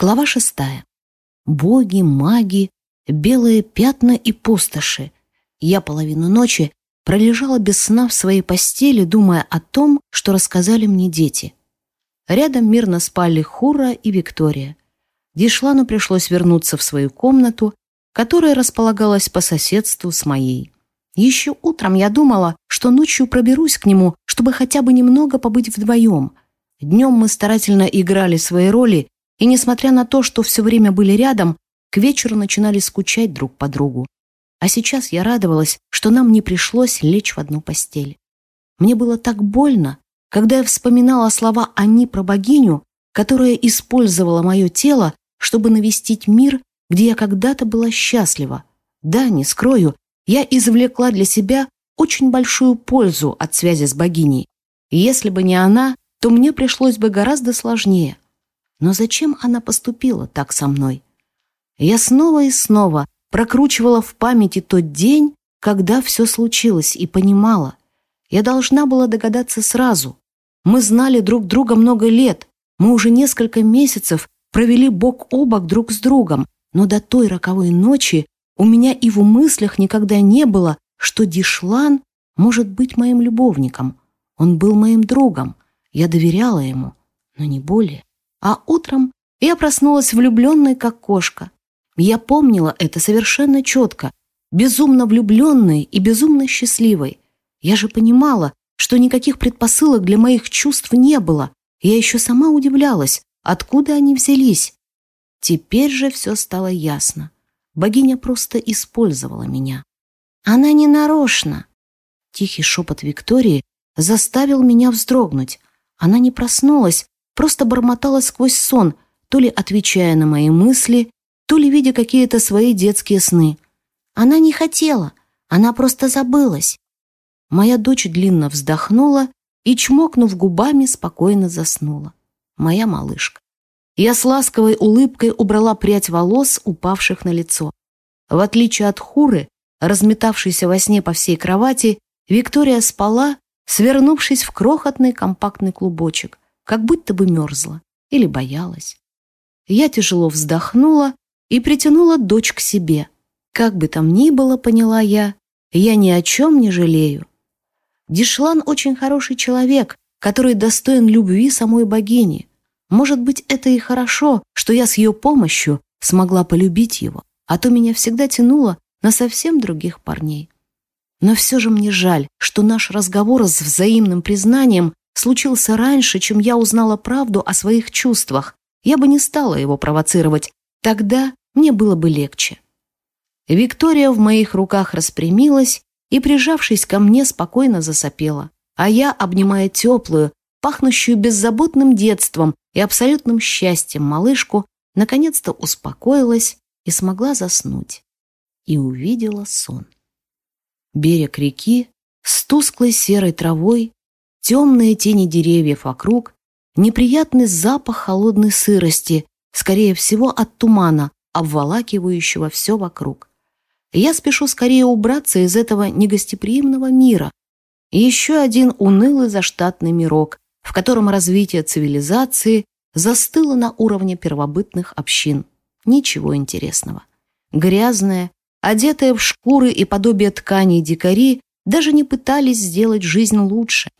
Глава шестая. Боги, маги, белые пятна и пустоши. Я половину ночи пролежала без сна в своей постели, думая о том, что рассказали мне дети. Рядом мирно спали Хура и Виктория. Дишлану пришлось вернуться в свою комнату, которая располагалась по соседству с моей. Еще утром я думала, что ночью проберусь к нему, чтобы хотя бы немного побыть вдвоем. Днем мы старательно играли свои роли, и, несмотря на то, что все время были рядом, к вечеру начинали скучать друг по другу. А сейчас я радовалась, что нам не пришлось лечь в одну постель. Мне было так больно, когда я вспоминала слова Ани про богиню, которая использовала мое тело, чтобы навестить мир, где я когда-то была счастлива. Да, не скрою, я извлекла для себя очень большую пользу от связи с богиней. Если бы не она, то мне пришлось бы гораздо сложнее. Но зачем она поступила так со мной? Я снова и снова прокручивала в памяти тот день, когда все случилось, и понимала. Я должна была догадаться сразу. Мы знали друг друга много лет. Мы уже несколько месяцев провели бок о бок друг с другом. Но до той роковой ночи у меня и в мыслях никогда не было, что Дишлан может быть моим любовником. Он был моим другом. Я доверяла ему, но не более. А утром я проснулась влюбленной, как кошка. Я помнила это совершенно четко, безумно влюбленной и безумно счастливой. Я же понимала, что никаких предпосылок для моих чувств не было. Я еще сама удивлялась, откуда они взялись. Теперь же все стало ясно. Богиня просто использовала меня. Она не нарочно. Тихий шепот Виктории заставил меня вздрогнуть. Она не проснулась, просто бормотала сквозь сон, то ли отвечая на мои мысли, то ли видя какие-то свои детские сны. Она не хотела, она просто забылась. Моя дочь длинно вздохнула и, чмокнув губами, спокойно заснула. Моя малышка. Я с ласковой улыбкой убрала прядь волос, упавших на лицо. В отличие от Хуры, разметавшейся во сне по всей кровати, Виктория спала, свернувшись в крохотный компактный клубочек как будто бы мерзла или боялась. Я тяжело вздохнула и притянула дочь к себе. Как бы там ни было, поняла я, я ни о чем не жалею. Дишлан очень хороший человек, который достоин любви самой богини. Может быть, это и хорошо, что я с ее помощью смогла полюбить его, а то меня всегда тянуло на совсем других парней. Но все же мне жаль, что наш разговор с взаимным признанием случился раньше, чем я узнала правду о своих чувствах. Я бы не стала его провоцировать. Тогда мне было бы легче. Виктория в моих руках распрямилась и, прижавшись ко мне, спокойно засопела. А я, обнимая теплую, пахнущую беззаботным детством и абсолютным счастьем малышку, наконец-то успокоилась и смогла заснуть. И увидела сон. Берег реки с тусклой серой травой темные тени деревьев вокруг, неприятный запах холодной сырости, скорее всего, от тумана, обволакивающего все вокруг. Я спешу скорее убраться из этого негостеприимного мира. Еще один унылый заштатный мирок, в котором развитие цивилизации застыло на уровне первобытных общин. Ничего интересного. Грязные, одетые в шкуры и подобие тканей дикари даже не пытались сделать жизнь лучше.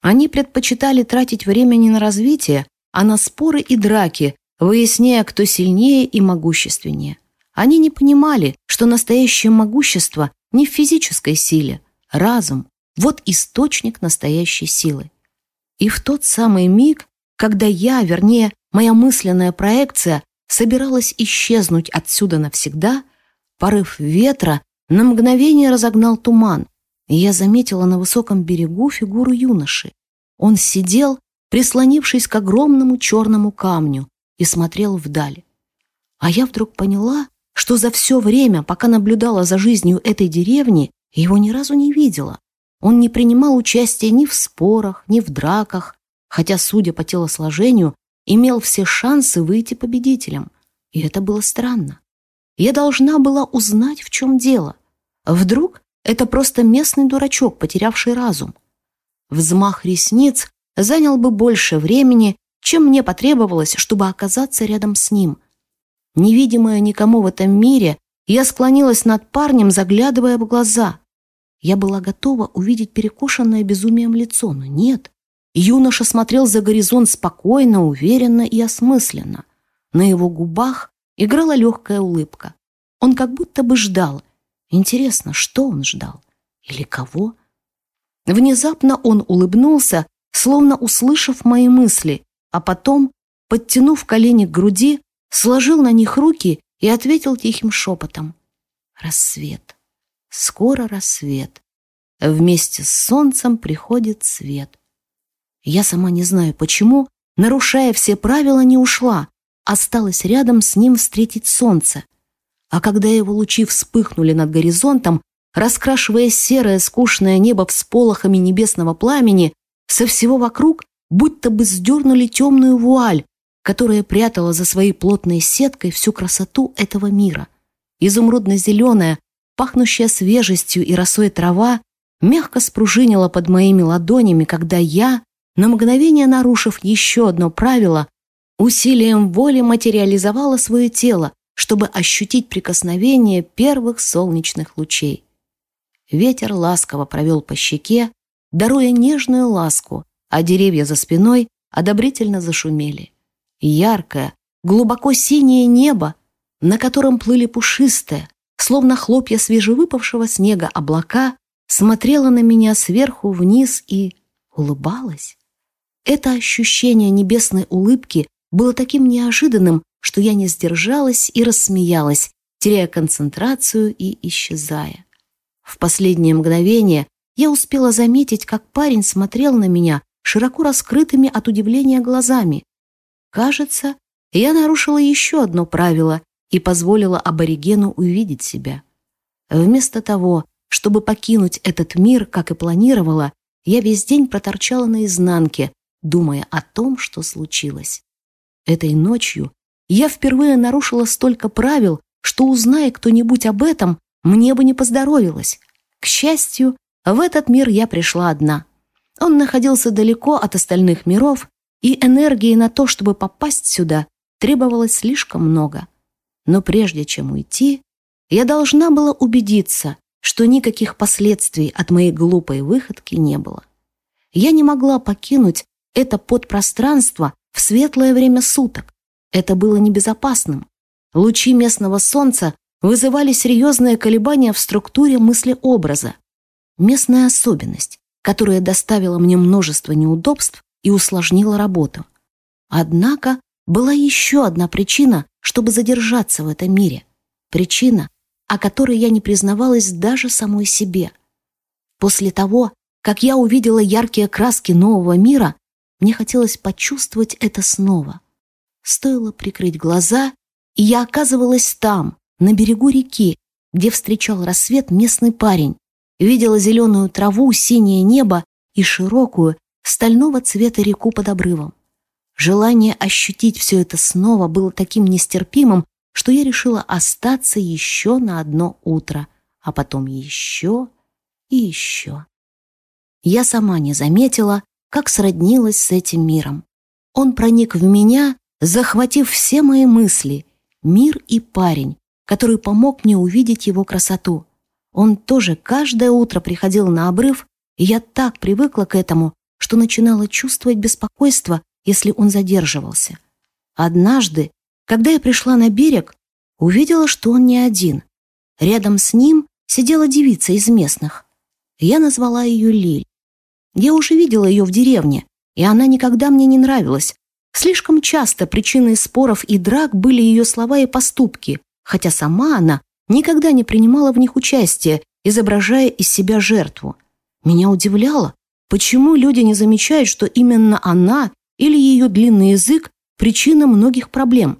Они предпочитали тратить время не на развитие, а на споры и драки, выясняя, кто сильнее и могущественнее. Они не понимали, что настоящее могущество не в физической силе. Разум – вот источник настоящей силы. И в тот самый миг, когда я, вернее, моя мысленная проекция, собиралась исчезнуть отсюда навсегда, порыв ветра на мгновение разогнал туман, и я заметила на высоком берегу фигуру юноши. Он сидел, прислонившись к огромному черному камню, и смотрел вдаль. А я вдруг поняла, что за все время, пока наблюдала за жизнью этой деревни, его ни разу не видела. Он не принимал участия ни в спорах, ни в драках, хотя, судя по телосложению, имел все шансы выйти победителем. И это было странно. Я должна была узнать, в чем дело. Вдруг это просто местный дурачок, потерявший разум. Взмах ресниц занял бы больше времени, чем мне потребовалось, чтобы оказаться рядом с ним. Невидимая никому в этом мире, я склонилась над парнем, заглядывая в глаза. Я была готова увидеть перекошенное безумием лицо, но нет. Юноша смотрел за горизонт спокойно, уверенно и осмысленно. На его губах играла легкая улыбка. Он как будто бы ждал. Интересно, что он ждал? Или кого? Внезапно он улыбнулся, словно услышав мои мысли, а потом, подтянув колени к груди, сложил на них руки и ответил тихим шепотом. «Рассвет. Скоро рассвет. Вместе с солнцем приходит свет». Я сама не знаю почему, нарушая все правила, не ушла, осталась рядом с ним встретить солнце. А когда его лучи вспыхнули над горизонтом, раскрашивая серое скучное небо всполохами небесного пламени, со всего вокруг будто бы сдернули темную вуаль, которая прятала за своей плотной сеткой всю красоту этого мира. Изумрудно-зеленая, пахнущая свежестью и росой трава, мягко спружинила под моими ладонями, когда я, на мгновение нарушив еще одно правило, усилием воли материализовала свое тело, чтобы ощутить прикосновение первых солнечных лучей. Ветер ласково провел по щеке, даруя нежную ласку, а деревья за спиной одобрительно зашумели. Яркое, глубоко синее небо, на котором плыли пушистые, словно хлопья свежевыпавшего снега облака, смотрело на меня сверху вниз и улыбалось. Это ощущение небесной улыбки было таким неожиданным, что я не сдержалась и рассмеялась, теряя концентрацию и исчезая. В последнее мгновение я успела заметить, как парень смотрел на меня широко раскрытыми от удивления глазами. Кажется, я нарушила еще одно правило и позволила аборигену увидеть себя. Вместо того, чтобы покинуть этот мир, как и планировала, я весь день проторчала на изнанке, думая о том, что случилось. Этой ночью я впервые нарушила столько правил, что, узная кто-нибудь об этом, мне бы не поздоровилось. К счастью, в этот мир я пришла одна. Он находился далеко от остальных миров, и энергии на то, чтобы попасть сюда, требовалось слишком много. Но прежде чем уйти, я должна была убедиться, что никаких последствий от моей глупой выходки не было. Я не могла покинуть это подпространство в светлое время суток, это было небезопасным. Лучи местного солнца вызывали серьезные колебания в структуре мыслеобраза. Местная особенность, которая доставила мне множество неудобств и усложнила работу. Однако была еще одна причина, чтобы задержаться в этом мире. Причина, о которой я не признавалась даже самой себе. После того, как я увидела яркие краски нового мира, мне хотелось почувствовать это снова — Стоило прикрыть глаза, и я оказывалась там, на берегу реки, где встречал рассвет местный парень, видела зеленую траву, синее небо и широкую, стального цвета реку под обрывом. Желание ощутить все это снова было таким нестерпимым, что я решила остаться еще на одно утро, а потом еще и еще. Я сама не заметила, как сроднилась с этим миром. Он проник в меня захватив все мои мысли, мир и парень, который помог мне увидеть его красоту. Он тоже каждое утро приходил на обрыв, и я так привыкла к этому, что начинала чувствовать беспокойство, если он задерживался. Однажды, когда я пришла на берег, увидела, что он не один. Рядом с ним сидела девица из местных. Я назвала ее Лиль. Я уже видела ее в деревне, и она никогда мне не нравилась, Слишком часто причиной споров и драк были ее слова и поступки, хотя сама она никогда не принимала в них участие, изображая из себя жертву. Меня удивляло, почему люди не замечают, что именно она или ее длинный язык – причина многих проблем.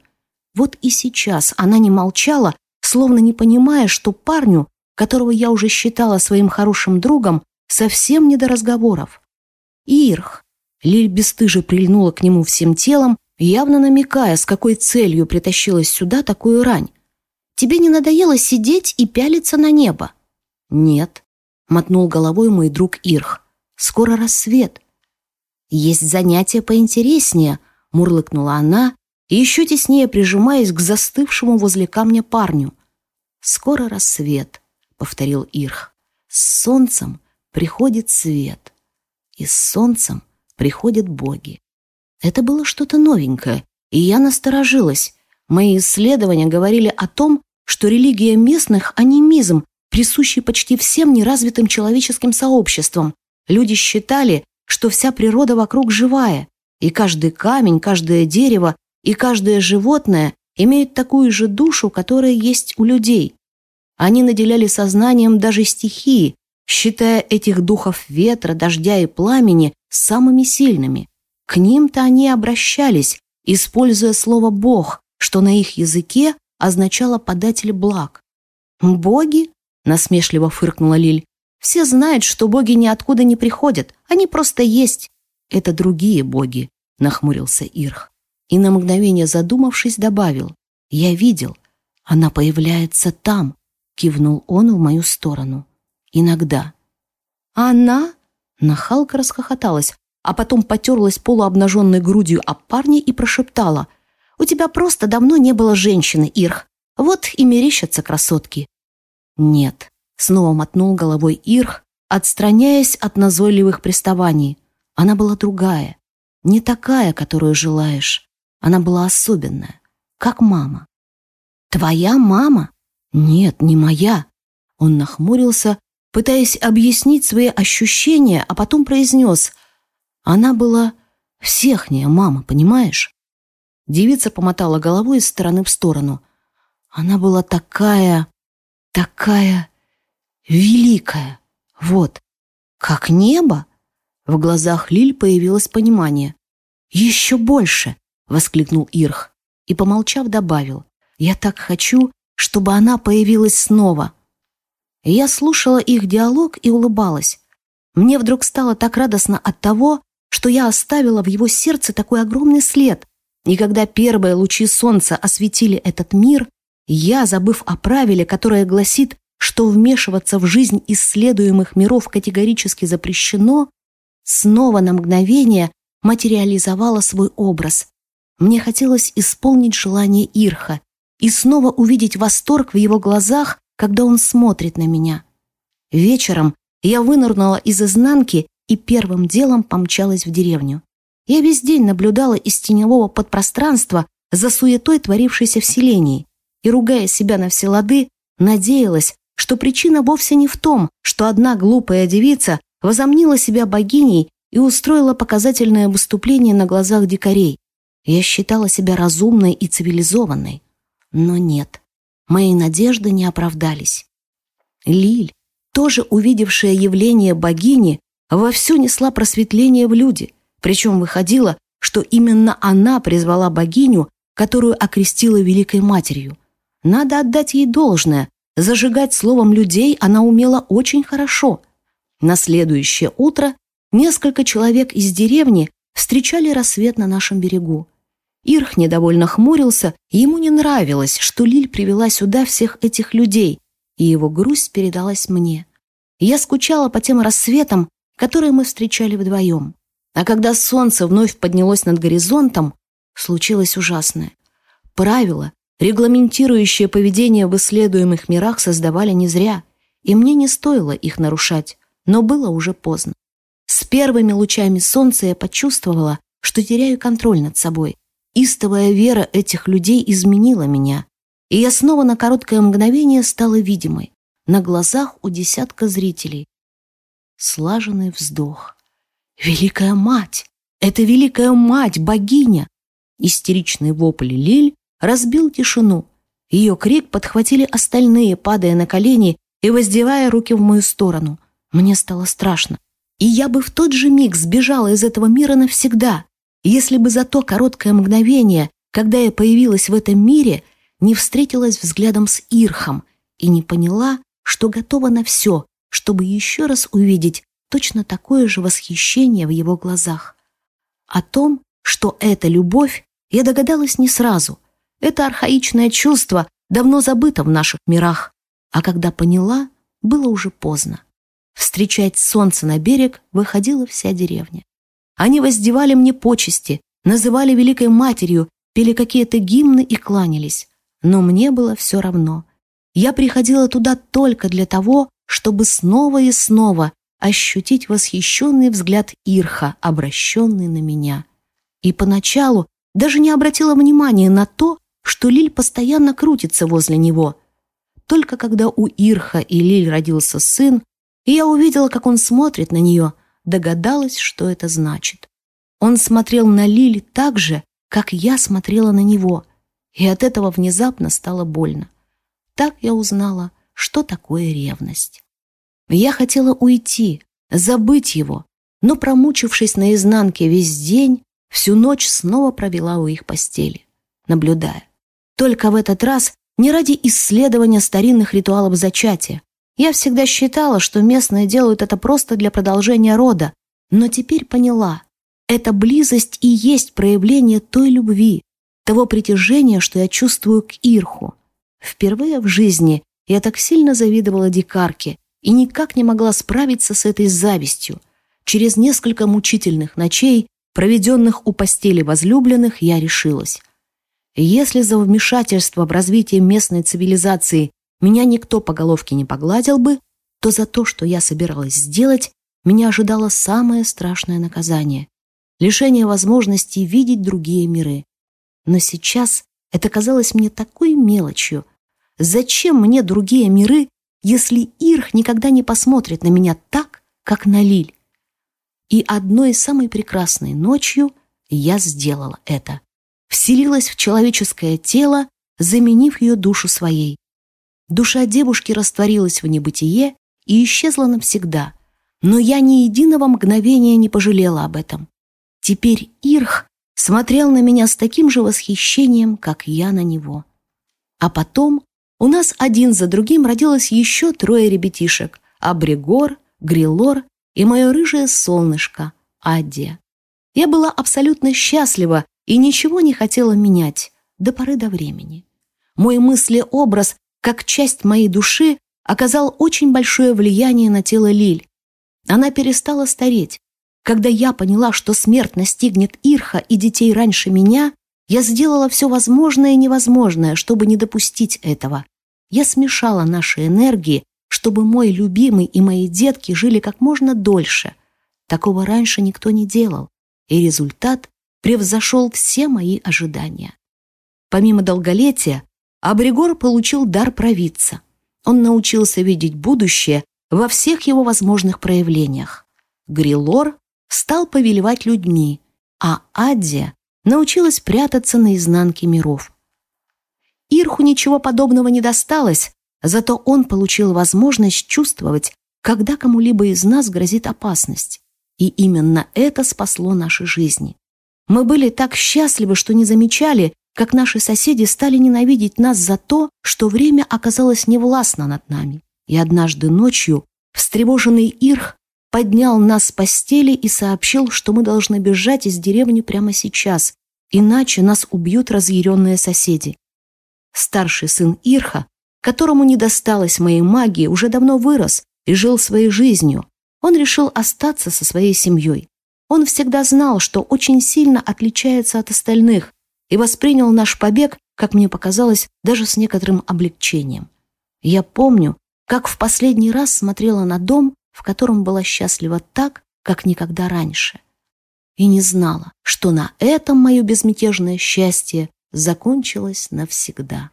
Вот и сейчас она не молчала, словно не понимая, что парню, которого я уже считала своим хорошим другом, совсем не до разговоров. Ирх, Лиль бесстыже прильнула к нему всем телом, явно намекая, с какой целью притащилась сюда такую рань. «Тебе не надоело сидеть и пялиться на небо?» «Нет», — мотнул головой мой друг Ирх. «Скоро рассвет». «Есть занятия поинтереснее», мурлыкнула она, и еще теснее прижимаясь к застывшему возле камня парню. «Скоро рассвет», — повторил Ирх. «С солнцем приходит свет, и с солнцем приходят боги». Это было что-то новенькое, и я насторожилась. Мои исследования говорили о том, что религия местных – анимизм, присущий почти всем неразвитым человеческим сообществам. Люди считали, что вся природа вокруг живая, и каждый камень, каждое дерево и каждое животное имеют такую же душу, которая есть у людей. Они наделяли сознанием даже стихии, считая этих духов ветра, дождя и пламени самыми сильными. К ним-то они обращались, используя слово «бог», что на их языке означало «податель благ». «Боги?» — насмешливо фыркнула Лиль. «Все знают, что боги ниоткуда не приходят, они просто есть». «Это другие боги», — нахмурился Ирх. И на мгновение задумавшись, добавил. «Я видел. Она появляется там», — кивнул он в мою сторону. «Иногда». «Она?» — нахалка расхохоталась а потом потерлась полуобнаженной грудью об парня и прошептала. «У тебя просто давно не было женщины, Ирх. Вот и мерещатся красотки». «Нет», — снова мотнул головой Ирх, отстраняясь от назойливых приставаний. Она была другая, не такая, которую желаешь. Она была особенная, как мама. «Твоя мама?» «Нет, не моя». Он нахмурился, пытаясь объяснить свои ощущения, а потом произнес — она была всехняя мама, понимаешь? Девица помотала головой из стороны в сторону. Она была такая, такая великая. Вот, как небо. В глазах Лиль появилось понимание. «Еще больше!» — воскликнул Ирх и, помолчав, добавил. «Я так хочу, чтобы она появилась снова». Я слушала их диалог и улыбалась. Мне вдруг стало так радостно от того, что я оставила в его сердце такой огромный след. И когда первые лучи солнца осветили этот мир, я, забыв о правиле, которое гласит, что вмешиваться в жизнь исследуемых миров категорически запрещено, снова на мгновение материализовала свой образ. Мне хотелось исполнить желание Ирха и снова увидеть восторг в его глазах, когда он смотрит на меня. Вечером я вынырнула из изнанки и первым делом помчалась в деревню. Я весь день наблюдала из теневого подпространства за суетой, творившейся в селении, и, ругая себя на все лады, надеялась, что причина вовсе не в том, что одна глупая девица возомнила себя богиней и устроила показательное выступление на глазах дикарей. Я считала себя разумной и цивилизованной. Но нет, мои надежды не оправдались. Лиль, тоже увидевшая явление богини, вовсю несла просветление в люди, причем выходило, что именно она призвала богиню, которую окрестила Великой Матерью. Надо отдать ей должное, зажигать словом людей она умела очень хорошо. На следующее утро несколько человек из деревни встречали рассвет на нашем берегу. Ирх недовольно хмурился, ему не нравилось, что Лиль привела сюда всех этих людей, и его грусть передалась мне. Я скучала по тем рассветам, которые мы встречали вдвоем. А когда солнце вновь поднялось над горизонтом, случилось ужасное. Правила, регламентирующие поведение в исследуемых мирах, создавали не зря, и мне не стоило их нарушать, но было уже поздно. С первыми лучами солнца я почувствовала, что теряю контроль над собой. Истовая вера этих людей изменила меня, и я снова на короткое мгновение стала видимой, на глазах у десятка зрителей, слаженный вздох. «Великая мать! Это великая мать, богиня!» Истеричный вопль Лиль разбил тишину. Ее крик подхватили остальные, падая на колени и воздевая руки в мою сторону. Мне стало страшно. И я бы в тот же миг сбежала из этого мира навсегда, если бы за то короткое мгновение, когда я появилась в этом мире, не встретилась взглядом с Ирхом и не поняла, что готова на все, чтобы еще раз увидеть точно такое же восхищение в его глазах. О том, что это любовь, я догадалась не сразу. Это архаичное чувство давно забыто в наших мирах. А когда поняла, было уже поздно. Встречать солнце на берег выходила вся деревня. Они воздевали мне почести, называли Великой Матерью, пели какие-то гимны и кланялись. Но мне было все равно. Я приходила туда только для того, чтобы снова и снова ощутить восхищенный взгляд Ирха, обращенный на меня. И поначалу даже не обратила внимания на то, что Лиль постоянно крутится возле него. Только когда у Ирха и Лиль родился сын, и я увидела, как он смотрит на нее, догадалась, что это значит. Он смотрел на Лиль так же, как я смотрела на него, и от этого внезапно стало больно. Так я узнала, что такое ревность. Я хотела уйти, забыть его, но, промучившись наизнанке весь день, всю ночь снова провела у их постели, наблюдая. Только в этот раз не ради исследования старинных ритуалов зачатия. Я всегда считала, что местные делают это просто для продолжения рода, но теперь поняла, эта близость и есть проявление той любви, того притяжения, что я чувствую к Ирху. Впервые в жизни я так сильно завидовала дикарке, и никак не могла справиться с этой завистью. Через несколько мучительных ночей, проведенных у постели возлюбленных, я решилась. Если за вмешательство в развитие местной цивилизации меня никто по головке не погладил бы, то за то, что я собиралась сделать, меня ожидало самое страшное наказание — лишение возможности видеть другие миры. Но сейчас это казалось мне такой мелочью. Зачем мне другие миры, если Ирх никогда не посмотрит на меня так, как на Лиль. И одной самой прекрасной ночью я сделала это. Вселилась в человеческое тело, заменив ее душу своей. Душа девушки растворилась в небытие и исчезла навсегда, но я ни единого мгновения не пожалела об этом. Теперь Ирх смотрел на меня с таким же восхищением, как я на него. А потом у нас один за другим родилось еще трое ребятишек – Абригор, Грилор и мое рыжее солнышко – Адия. Я была абсолютно счастлива и ничего не хотела менять до поры до времени. Мой мыслеобраз, как часть моей души, оказал очень большое влияние на тело Лиль. Она перестала стареть. Когда я поняла, что смерть настигнет Ирха и детей раньше меня, я сделала все возможное и невозможное, чтобы не допустить этого. Я смешала наши энергии, чтобы мой любимый и мои детки жили как можно дольше. Такого раньше никто не делал, и результат превзошел все мои ожидания. Помимо долголетия, Абригор получил дар провидца. Он научился видеть будущее во всех его возможных проявлениях. Грилор стал повелевать людьми, а Аддия научилась прятаться на изнанке миров. Ирху ничего подобного не досталось, зато он получил возможность чувствовать, когда кому-либо из нас грозит опасность. И именно это спасло наши жизни. Мы были так счастливы, что не замечали, как наши соседи стали ненавидеть нас за то, что время оказалось невластно над нами. И однажды ночью встревоженный Ирх поднял нас с постели и сообщил, что мы должны бежать из деревни прямо сейчас, иначе нас убьют разъяренные соседи. Старший сын Ирха, которому не досталось моей магии, уже давно вырос и жил своей жизнью. Он решил остаться со своей семьей. Он всегда знал, что очень сильно отличается от остальных, и воспринял наш побег, как мне показалось, даже с некоторым облегчением. Я помню, как в последний раз смотрела на дом, в котором была счастлива так, как никогда раньше. И не знала, что на этом мое безмятежное счастье закончилось навсегда.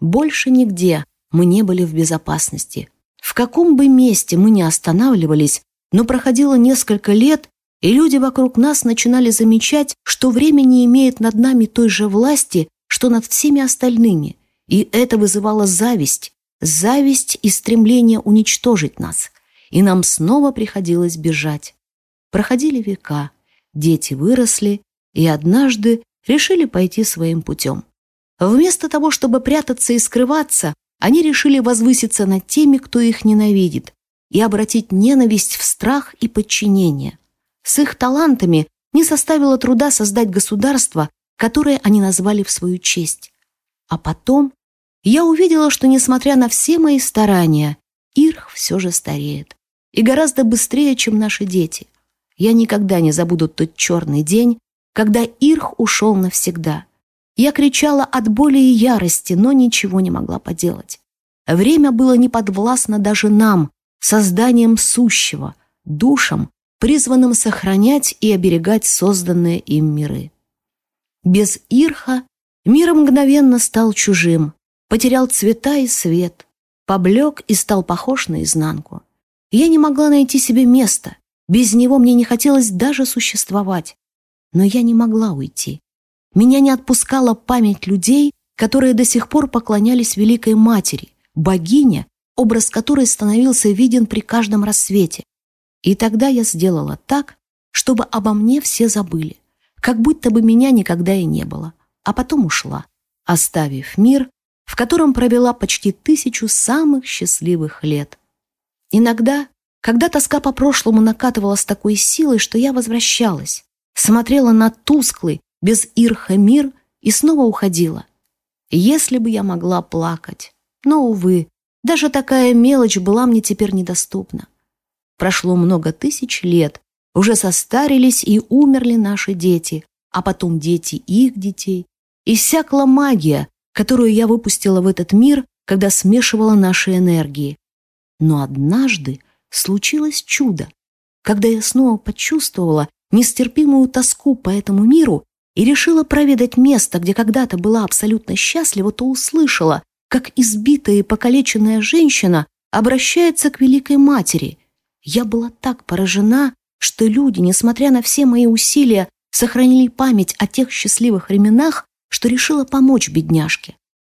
Больше нигде мы не были в безопасности. В каком бы месте мы ни останавливались, но проходило несколько лет, и люди вокруг нас начинали замечать, что время не имеет над нами той же власти, что над всеми остальными, и это вызывало зависть, зависть и стремление уничтожить нас, и нам снова приходилось бежать. Проходили века, дети выросли, и однажды решили пойти своим путем. Вместо того, чтобы прятаться и скрываться, они решили возвыситься над теми, кто их ненавидит, и обратить ненависть в страх и подчинение. С их талантами не составило труда создать государство, которое они назвали в свою честь. А потом я увидела, что, несмотря на все мои старания, Ирх все же стареет. И гораздо быстрее, чем наши дети. Я никогда не забуду тот черный день, когда Ирх ушел навсегда. Я кричала от боли и ярости, но ничего не могла поделать. Время было неподвластно даже нам, созданием сущего, душам, призванным сохранять и оберегать созданные им миры. Без Ирха мир мгновенно стал чужим, потерял цвета и свет, поблек и стал похож на изнанку. Я не могла найти себе места, без него мне не хотелось даже существовать. Но я не могла уйти. Меня не отпускала память людей, которые до сих пор поклонялись Великой Матери, богине, образ которой становился виден при каждом рассвете. И тогда я сделала так, чтобы обо мне все забыли, как будто бы меня никогда и не было, а потом ушла, оставив мир, в котором провела почти тысячу самых счастливых лет. Иногда, когда тоска по прошлому накатывала с такой силой, что я возвращалась, смотрела на тусклый, без ирха мир и снова уходила. Если бы я могла плакать. Но, увы, даже такая мелочь была мне теперь недоступна. Прошло много тысяч лет, уже состарились и умерли наши дети, а потом дети их детей. Иссякла магия, которую я выпустила в этот мир, когда смешивала наши энергии. Но однажды случилось чудо, когда я снова почувствовала нестерпимую тоску по этому миру и решила проведать место, где когда-то была абсолютно счастлива, то услышала, как избитая и покалеченная женщина обращается к Великой Матери. Я была так поражена, что люди, несмотря на все мои усилия, сохранили память о тех счастливых временах, что решила помочь бедняжке.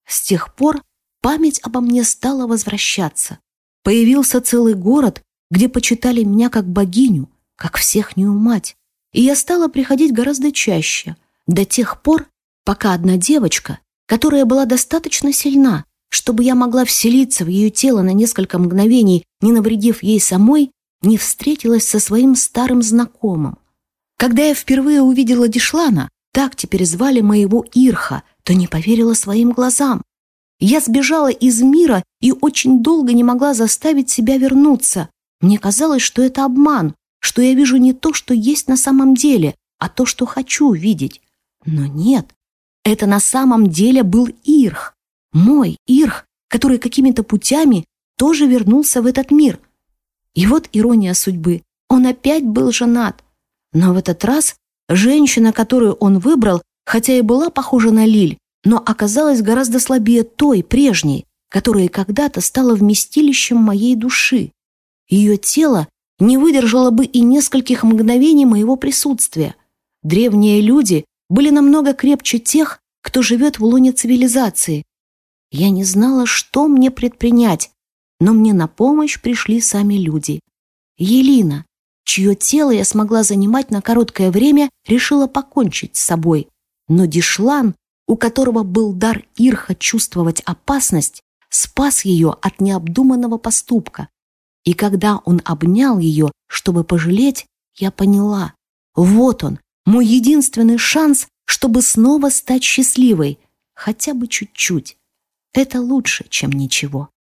С тех пор память обо мне стала возвращаться. Появился целый город, где почитали меня как богиню, как всехнюю мать. И я стала приходить гораздо чаще, до тех пор, пока одна девочка, которая была достаточно сильна, чтобы я могла вселиться в ее тело на несколько мгновений, не навредив ей самой, не встретилась со своим старым знакомым. Когда я впервые увидела Дишлана, так теперь звали моего Ирха, то не поверила своим глазам. Я сбежала из мира и очень долго не могла заставить себя вернуться. Мне казалось, что это обман, что я вижу не то, что есть на самом деле, а то, что хочу видеть. Но нет, это на самом деле был Ирх, мой Ирх, который какими-то путями тоже вернулся в этот мир. И вот ирония судьбы, он опять был женат. Но в этот раз женщина, которую он выбрал, хотя и была похожа на Лиль, но оказалась гораздо слабее той, прежней, которая когда-то стала вместилищем моей души. Ее тело не выдержало бы и нескольких мгновений моего присутствия. Древние люди были намного крепче тех, кто живет в лоне цивилизации. Я не знала, что мне предпринять, но мне на помощь пришли сами люди. Елина, чье тело я смогла занимать на короткое время, решила покончить с собой. Но Дишлан, у которого был дар Ирха чувствовать опасность, спас ее от необдуманного поступка. И когда он обнял ее, чтобы пожалеть, я поняла, вот он, мой единственный шанс, чтобы снова стать счастливой, хотя бы чуть-чуть. Это лучше, чем ничего.